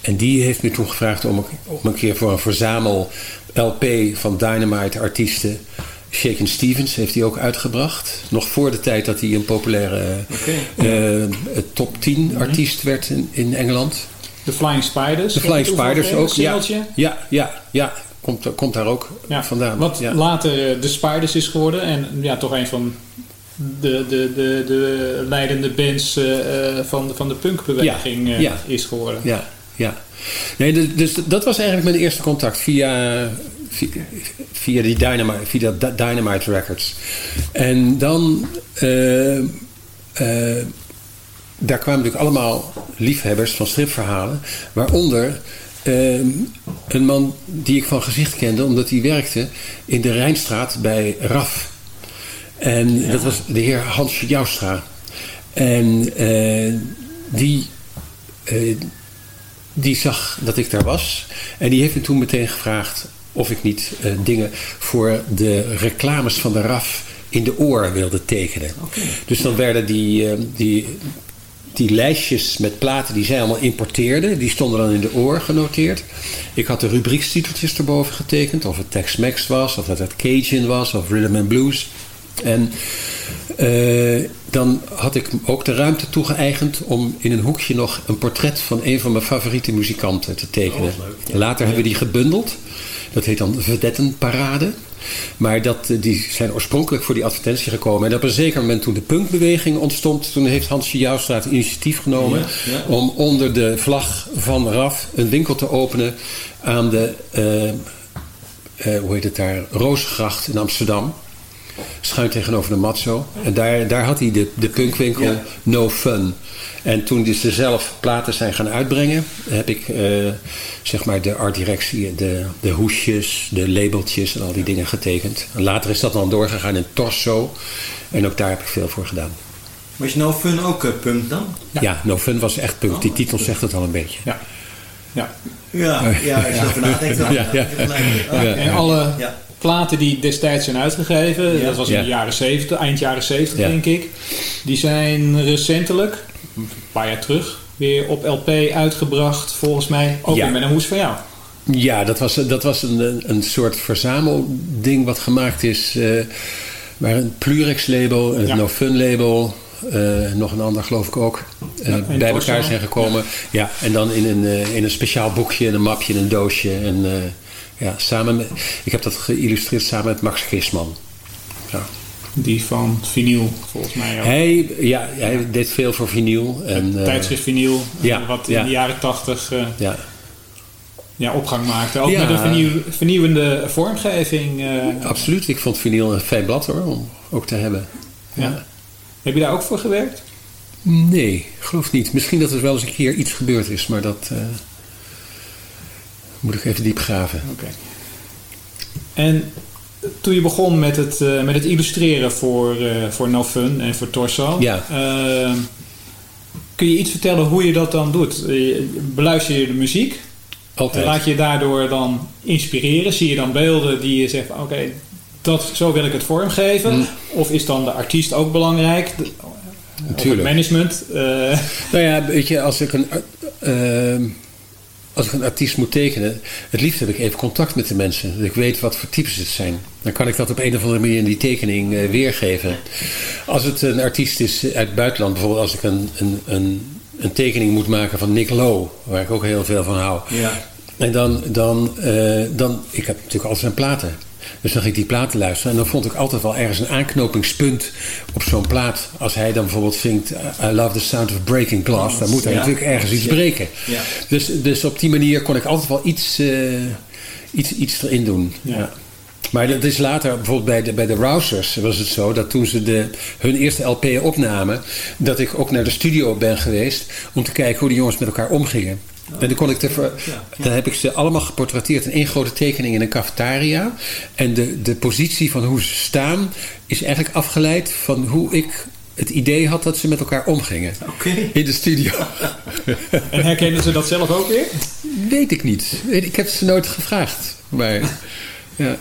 En die heeft me toen gevraagd om, om een keer voor een verzamel LP van Dynamite artiesten. Shaken Stevens heeft hij ook uitgebracht. Nog voor de tijd dat hij een populaire eh, eh, top 10 artiest werd in, in Engeland. De Flying Spiders. De Flying Spiders ook. Ja, ja, ja, ja. Komt, komt daar ook Ja, vandaan. Wat ja. later eh, de Spiders is geworden. En ja, toch een van de, de, de, de leidende bands eh, eh, van, van de punkbeweging eh, Ja, ja. is geworden. Ja, ja. Nee, dus- dus dat was eigenlijk mijn eerste contact via, via, via die Dynamite, via Dy- Dynamite Records. En dan, daar kwamen natuurlijk allemaal liefhebbers van stripverhalen, waaronder een man die ik van gezicht kende, omdat hij werkte in de Rijnstraat bij RAF. En dat was de heer Hans Joustra. En eh, die, eh, die zag dat ik daar was. En die heeft me toen meteen gevraagd of ik niet eh, dingen voor de reclames van de RAF in de oor wilde tekenen. Dus dan werden die, die, die lijstjes met platen die zij allemaal importeerden, die stonden dan in de oor genoteerd. Ik had de rubriekstiteltjes erboven getekend, of het Tex-Mex was, of dat het Cajun was, of Rhythm and Blues. En eh, dan had ik ook de ruimte toegeëigend om in een hoekje nog een portret van een van mijn favoriete muzikanten te tekenen. Later hebben we die gebundeld. Dat heet dan Vedettenparade. Maar dat, eh, die zijn oorspronkelijk voor die advertentie gekomen. En op een zeker moment toen de punkbeweging ontstond... toen heeft Hansje Jouwstra het initiatief genomen... Ja, ja. om onder de vlag van RAF een winkel te openen... aan de, eh, hoe heet het daar, Roosgracht in Amsterdam schuin tegenover de Matzo. En daar, daar had hij de, de punkwinkel Ja. No Fun. En toen dus ze zelf platen zijn gaan uitbrengen, heb ik eh, zeg maar de artdirectie, de, de hoesjes, de labeltjes en al die dingen getekend. En later is dat dan doorgegaan in Torso. En ook daar heb ik veel voor gedaan. Was nou fun ook eh, punk dan? Ja, No Fun was echt punk. Die titel zegt het al een beetje. Ja. Ja. Ja, ja, als je erover nadenkt. <laughs> Ja, ja. Ja, Ja. En alle Ja. Platen die destijds zijn uitgegeven, Ja. dat was in de jaren 70, eind jaren 70 Ja. denk ik, die zijn recentelijk, een paar jaar terug, weer op LP uitgebracht, volgens mij ook weer met een hoes van jou. Ja, dat was, dat was een, een soort verzamelding wat gemaakt is. eh maar een Plurex label, een Ja. No Fun label, eh, nog een ander geloof ik ook, eh, bij elkaar zijn gekomen. Ja. en dan in een, in een speciaal boekje, in een mapje, in een doosje. En eh, ja, samen met, ik heb dat geïllustreerd samen met Max Gisman. Ja. Die van vinyl, volgens mij ook. Hij, ja, hij deed veel voor vinyl. En, eh, Tijdschrift vinyl, ja, wat in ja. de jaren 80 eh, ja. ja, opgang maakte. Ook met een vernieuw- vernieuwende vormgeving. eh, Absoluut, ik vond vinyl een fijn blad hoor, om ook te hebben. ja. Heb je daar ook voor gewerkt? Nee, geloof niet. Misschien dat er wel eens een keer iets gebeurd is, maar dat eh, moet ik even diep graven. Oké. En toen je begon met het, eh, met het illustreren voor, eh, voor No Fun en voor Torso. Ja. eh, Kun je iets vertellen hoe je dat dan doet? Beluister je de muziek? Altijd. Laat je daardoor dan inspireren? Zie je dan beelden die je zegt, oké, dat zo wil ik het vormgeven? Mm. Of is dan de artiest ook belangrijk? De- Natuurlijk. het management? Nou ja, weet je, als ik een, als ik een artiest moet tekenen, het liefst heb ik even contact met de mensen. Dat ik weet wat voor types het zijn. Dan kan ik dat op een of andere manier in die tekening eh, weergeven. Als het een artiest is uit het buitenland, bijvoorbeeld als ik een, een, een, een tekening moet maken van Nick Lowe, waar ik ook heel veel van hou. Ja. En dan, dan, eh, dan, ik heb natuurlijk al zijn platen. Dus dan ging ik die platen luisteren. En dan vond ik altijd wel ergens een aanknopingspunt op zo'n plaat. Als hij dan bijvoorbeeld zingt I love the sound of breaking glass. Dan moet er Ja. natuurlijk ergens iets Ja. breken. Ja. Dus, dus op die manier kon ik altijd wel iets, eh, iets, iets erin doen. Ja. Maar dat is later, bijvoorbeeld bij de, bij de Rousers was het zo... dat toen ze de, hun eerste LP opnamen... dat ik ook naar de studio ben geweest... om te kijken hoe die jongens met elkaar omgingen. En dan, kon ik dan heb ik ze allemaal geportretteerd in één grote tekening in een cafetaria. En de, de positie van hoe ze staan is eigenlijk afgeleid van hoe ik het idee had dat ze met elkaar omgingen. In de studio. <laughs> en herkennen ze dat zelf ook weer? Weet ik niet. Ik heb ze nooit gevraagd. Maar <laughs> ja.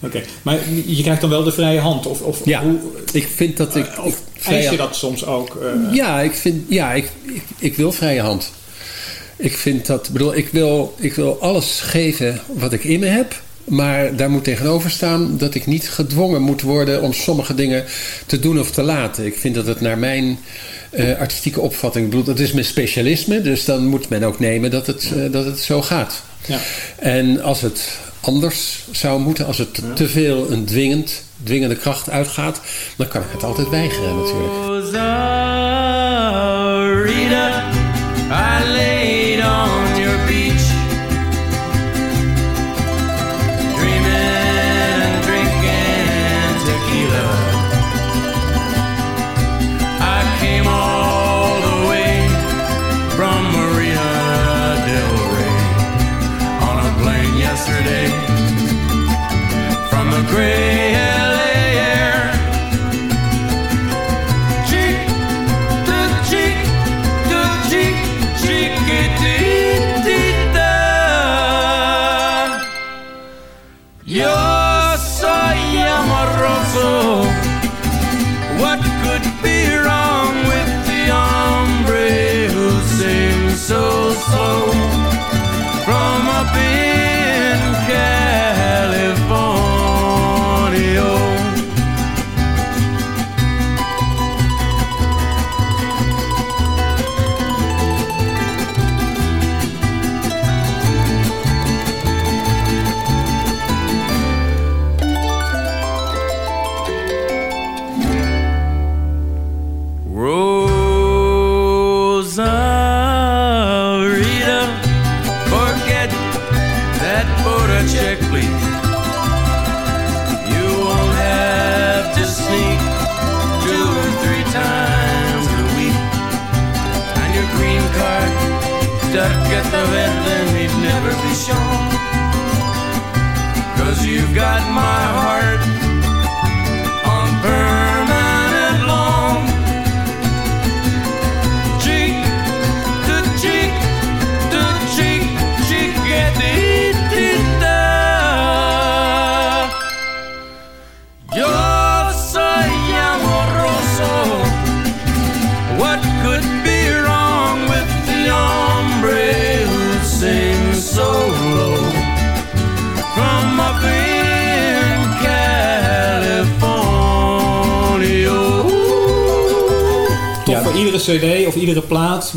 Oké, maar je krijgt dan wel de vrije hand? Of, of Ja, hoe, ik vind dat ik... of vrije- eis je dat soms ook? eh, Ja, ik, vind, ja ik, ik, ik wil vrije hand. Ik vind dat, bedoel, ik wil, ik wil alles geven wat ik in me heb. Maar daar moet tegenover staan dat ik niet gedwongen moet worden om sommige dingen te doen of te laten. Ik vind dat het naar mijn eh, artistieke opvatting, bedoel, dat is mijn specialisme. Dus dan moet men ook nemen dat het, eh, dat het zo gaat. Ja. En als het anders zou moeten, als het te veel een dwingend, dwingende kracht uitgaat, dan kan ik het altijd weigeren natuurlijk.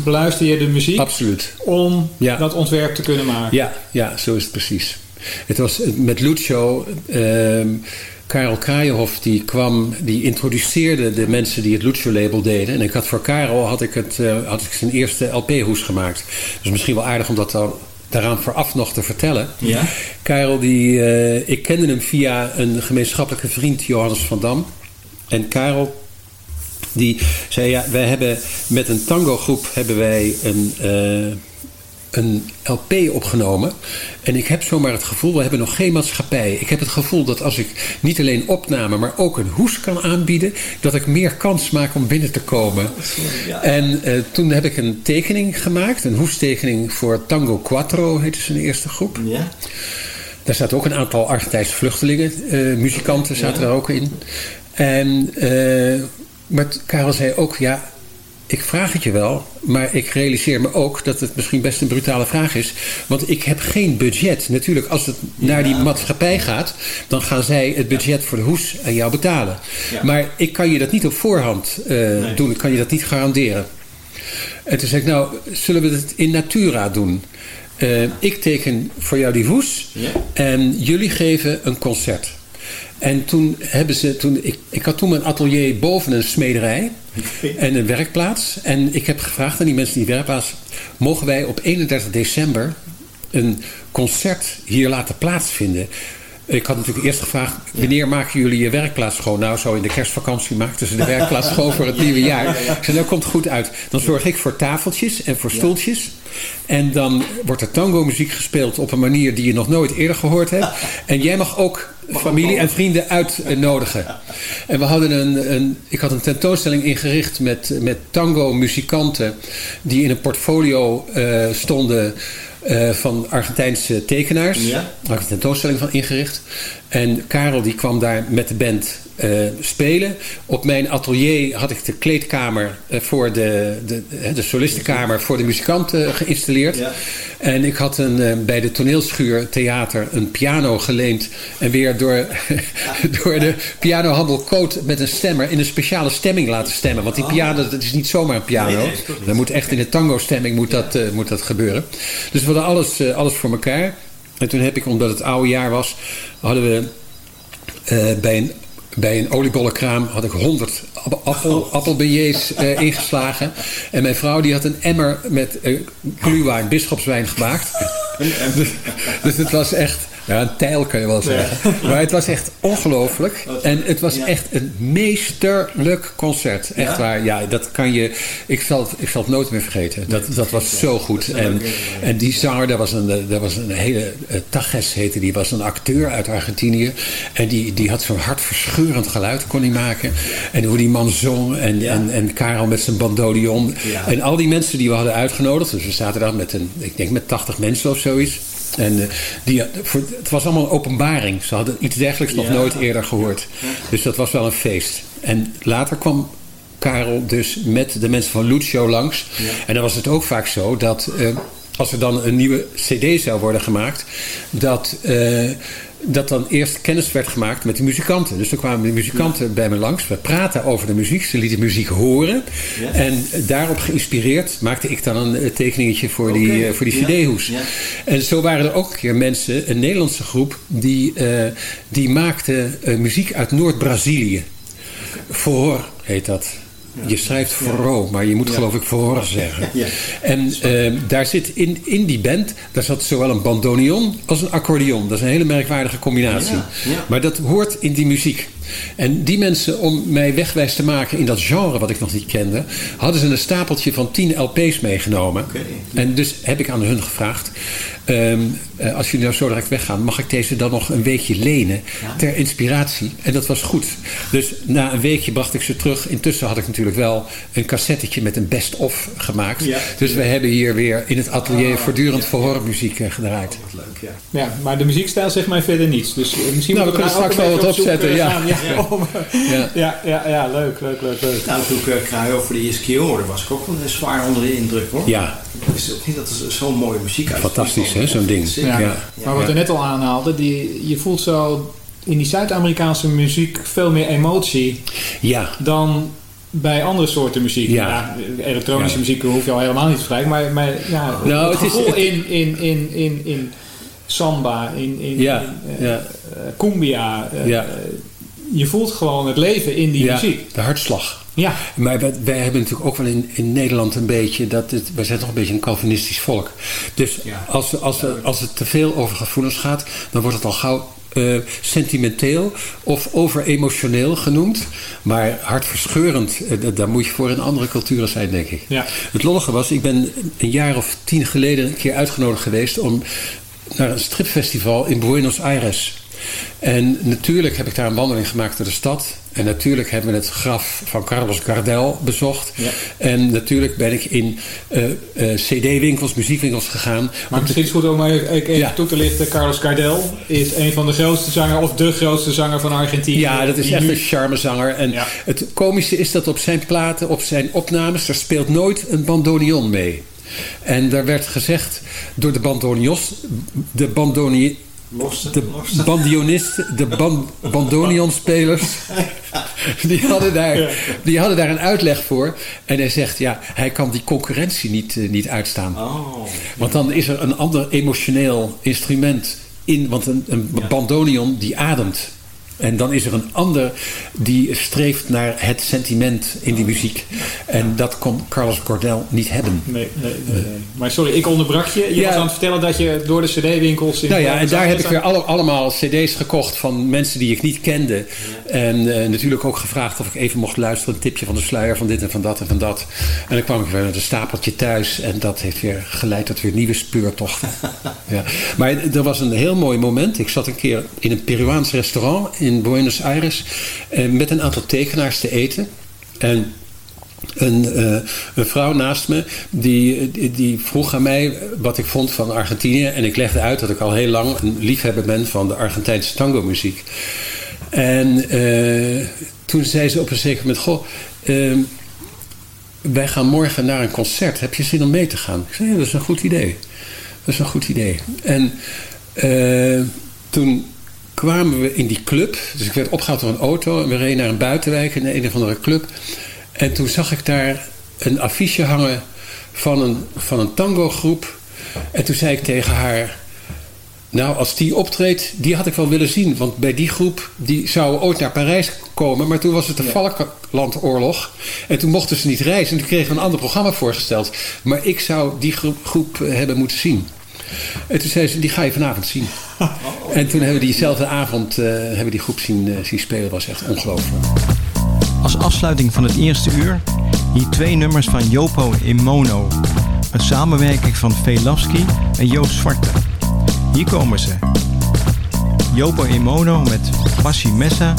Beluister je de muziek Absoluut. om Ja. dat ontwerp te kunnen maken. Ja, ja, zo is het precies. Het was met Lucio, ehm Karel Kraaienhof die kwam, die introduceerde de mensen die het Lucio-label deden. En ik had voor Karel had ik, het, eh, had ik zijn eerste LP-hoes gemaakt. Dus misschien wel aardig om dat dan daaraan vooraf nog te vertellen. Ja. Karel, die, eh, ik kende hem via een gemeenschappelijke vriend, Johannes van Dam. En Karel, die zei, ja, wij hebben met een tango groep hebben wij een, eh, een LP opgenomen. En ik heb zomaar het gevoel, we hebben nog geen maatschappij. Ik heb het gevoel dat als ik niet alleen opname, maar ook een hoes kan aanbieden, dat ik meer kans maak om binnen te komen. En eh, toen heb ik een tekening gemaakt, een hoestekening voor Tango Quattro, heette zijn eerste groep. Ja. Daar zaten ook een aantal Argentijnse vluchtelingen, eh, muzikanten zaten Ja. er ook in. En, maar Karel zei ook, ja, ik vraag het je wel, maar ik realiseer me ook dat het misschien best een brutale vraag is. Want ik heb geen budget. Natuurlijk, als het naar die maatschappij gaat, dan gaan zij het budget voor de hoes aan jou betalen. Ja. Maar ik kan je dat niet op voorhand eh, doen, ik kan je dat niet garanderen. En toen zei ik, nou, zullen we het in natura doen? Eh, ik teken voor jou die hoes Ja. en jullie geven een concert. En toen hebben ze, toen, ik, ik had toen mijn atelier boven een smederij <laughs> en een werkplaats. En ik heb gevraagd aan die mensen die werkplaats, mogen wij op 31 december een concert hier laten plaatsvinden? Ik had natuurlijk eerst gevraagd, wanneer maken jullie je werkplaats schoon? Nou, zo in de kerstvakantie maakten ze de werkplaats <laughs> schoon voor het nieuwe jaar. Zei, dat komt goed uit. Dan zorg ik voor tafeltjes en voor stoeltjes. En dan wordt er tango muziek gespeeld op een manier die je nog nooit eerder gehoord hebt. <laughs> En jij mag ook familie en vrienden uitnodigen. En we hadden een, een, ik had een tentoonstelling ingericht met, met tango muzikanten die in een portfolio eh, stonden eh, van Argentijnse tekenaars. Ja. Daar heb ik een tentoonstelling van ingericht. En Karel die kwam daar met de band eh, spelen. Op mijn atelier had ik de kleedkamer eh, voor de, de, eh, de solistenkamer voor de muzikanten geïnstalleerd. Ja. En ik had een, eh, bij de toneelschuur theater een piano geleend. En weer door, <laughs> door de pianohandel Coot met een stemmer in een speciale stemming laten stemmen. Want die piano, dat is niet zomaar een piano. Nee, dat moet echt in de tango stemming moet dat, eh, moet dat gebeuren. Dus we hadden alles, eh, alles voor elkaar. En toen heb ik, omdat het oude jaar was, hadden we eh, bij een bij een oliebollenkraam had ik 100 appel, appelbeignets eh, ingeslagen. En mijn vrouw die had een emmer met eh kluwijn, bisschopswijn gemaakt. <laughs> dus, dus het was echt... Ja, een tijl kan je wel zeggen. <laughs> Maar het was echt ongelooflijk. En het was echt een meesterlijk concert. Echt waar. Ja, dat kan je... Ik zal het, ik zal het nooit meer vergeten. Dat, dat was zo goed. En, en die zanger, dat was een, dat was een hele... Uh, Tages heette die. was een acteur uit Argentinië. En die, die had zo'n hartverscheurend geluid, kon hij maken. En hoe die man zong. En, en, en Karel met zijn bandoneon. Ja. En al die mensen die we hadden uitgenodigd. Dus we zaten daar met een... Ik denk met 80 mensen of zoiets. En eh, die, voor, het was allemaal een openbaring. Ze hadden iets dergelijks nog Ja. nooit eerder gehoord. Dus dat was wel een feest. En later kwam Karel dus met de mensen van Lucio langs. En dan was het ook vaak zo dat eh, als er dan een nieuwe cd zou worden gemaakt... dat, eh, dat dan eerst kennis werd gemaakt met de muzikanten. Dus dan kwamen de muzikanten bij me langs. We praten over de muziek. Ze lieten muziek horen. Ja. En daarop geïnspireerd maakte ik dan een eh, tekeningetje voor die, eh, voor die cd-hoes. Ja. En zo waren er ook een keer mensen, een Nederlandse groep... die, eh, die maakte muziek uit Noord-Brazilië. Forró heet dat. Je schrijft forró, maar je moet Ja. geloof ik forró zeggen. Ja. En eh, daar zit in, in die band, daar zat zowel een bandoneon als een accordeon. Dat is een hele merkwaardige combinatie. Ja. Maar dat hoort in die muziek. En die mensen, om mij wegwijs te maken in dat genre wat ik nog niet kende... hadden ze een stapeltje van 10 LP's meegenomen. Oké. En dus heb ik aan hun gevraagd... ehm, eh, als jullie nou zo direct weggaan... mag ik deze dan nog een weekje lenen ter inspiratie? En dat was goed. Dus na een weekje bracht ik ze terug. Intussen had ik natuurlijk wel een cassettetje met een best-of gemaakt. Ja. Dus we hebben hier weer in het atelier voortdurend verhoormuziek eh, gedraaid. Leuk, ja. Ja, maar de muziekstijl zegt mij verder niets. Dus eh, misschien Nou, we kunnen straks wel wat op zoek, opzetten, ja. <laughs> Ja, Ja. Ja. leuk, leuk, leuk, leuk. Nou, toen ik uh, Krajo voor de eerste keer hoorde, was ik ook wel zwaar onder de indruk hoor. Ja. Ik wist ook niet dat er zo'n mooie muziek uit Fantastisch, hè, zo'n ding. Ja. Ja. Maar wat we net al aanhaalden, die, je voelt zo in die Zuid-Amerikaanse muziek veel meer emotie Ja. dan bij andere soorten muziek. Ja. elektronische Ja. muziek hoef je al helemaal niet te vergelijken, maar, maar ja, Nou, het, het is- gevoel het- in, in, in, in, in samba, in, in, Ja, in, eh, ja. eh, cumbia. eh, Ja. Je voelt gewoon het leven in die ja, muziek. de hartslag. Ja. Maar wij, wij hebben natuurlijk ook wel in, in Nederland een beetje... Dat het, wij zijn toch een beetje een Calvinistisch volk. Dus Ja. als, als, als het te veel over gevoelens gaat... dan wordt het al gauw eh, sentimenteel of overemotioneel genoemd. Maar hartverscheurend, eh, daar moet je voor in andere culturen zijn, denk ik. Ja. Het lollige was, ik ben een jaar of tien geleden een keer uitgenodigd geweest om naar een stripfestival in Buenos Aires. En natuurlijk heb ik daar een wandeling gemaakt door de stad. En natuurlijk hebben we het graf van Carlos Gardel bezocht. Ja. En natuurlijk ben ik in eh, eh, cd-winkels, muziekwinkels gegaan. Maar misschien is het goed om even, even toe te lichten. Carlos Gardel is een van de grootste zanger, of de grootste zanger van Argentinië. Ja, dat is echt nu- een charmezanger. En het komische is dat op zijn platen, op zijn opnames, er speelt nooit een bandoneon mee. En daar werd gezegd door de bandoneons, de de bandionisten, de ban, bandoneonspelers, <laughs> die hadden, daar, die hadden daar een uitleg voor. En hij zegt, ja, hij kan die concurrentie niet, eh, niet uitstaan. Want dan is er een ander emotioneel instrument in, want een, een bandoneon die ademt. En dan is er een ander die streeft naar het sentiment in die muziek. En dat kon Carlos Gardel niet hebben. Nee, nee, nee. Maar sorry, ik onderbrak je. Je Ja. was aan het vertellen dat je door de cd-winkels... in Nou ja, en daar heb ik weer alle- allemaal cd's gekocht van mensen die ik niet kende. En eh, natuurlijk ook gevraagd of ik even mocht luisteren. Een tipje van de sluier van dit en van dat en van dat. En dan kwam ik weer met een stapeltje thuis. En dat heeft weer geleid tot weer nieuwe speurtochten. <laughs> ja. Maar er was een heel mooi moment. Ik zat een keer in een Peruaans restaurant in Buenos Aires. eh, met een aantal tekenaars te eten. En een, eh, een vrouw naast me die, die, vroeg aan mij wat ik vond van Argentinië. En ik legde uit dat ik al heel lang een liefhebber ben van de Argentijnse tango muziek. En eh, toen zei ze op een zeker moment: Goh, eh, wij gaan morgen naar een concert. Heb je zin om mee te gaan? Ik zei: Ja, dat is een goed idee. Dat is een goed idee. En toen kwamen we in die club. Dus ik werd opgehaald door een auto en we reden naar een buitenwijk in een of andere club. En toen zag ik daar een affiche hangen van een, van een tango-groep. En toen zei ik tegen haar... Nou, als die optreedt, die had ik wel willen zien. Want bij die groep, die zou ooit naar Parijs komen. Maar toen was het de Falklandoorlog. En toen mochten ze niet reizen. En toen kregen we een ander programma voorgesteld. Maar ik zou die groep, groep hebben moeten zien. En toen zei ze, die ga je vanavond zien. <laughs> En toen hebben we diezelfde avond eh, hebben we die groep zien, eh, zien spelen. Dat was echt ongelooflijk. Als afsluiting van het eerste uur hier twee nummers van Jopo in Mono. Een samenwerking van Velavski en Joost Zwarte. Hier komen ze. Jopo in Mono met Passi Messa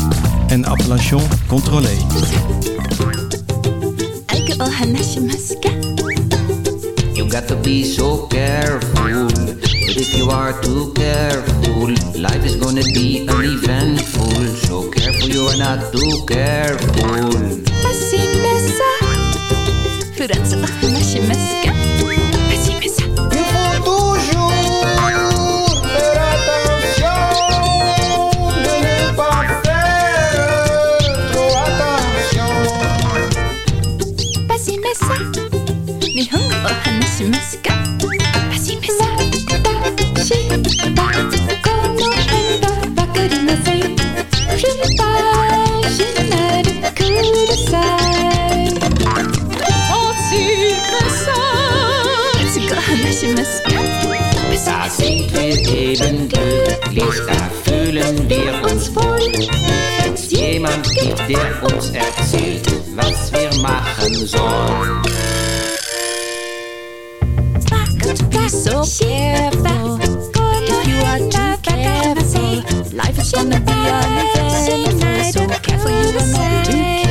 en Appellation Contrôlé. Got to be so careful. But if you are too careful, life is gonna be uneventful. So careful you are not too careful. Passi messa Firenze lasci mesca der uns erzählt, was wir machen sollen. Careful If you are too careful Life is gonna be uneventful So careful you are not too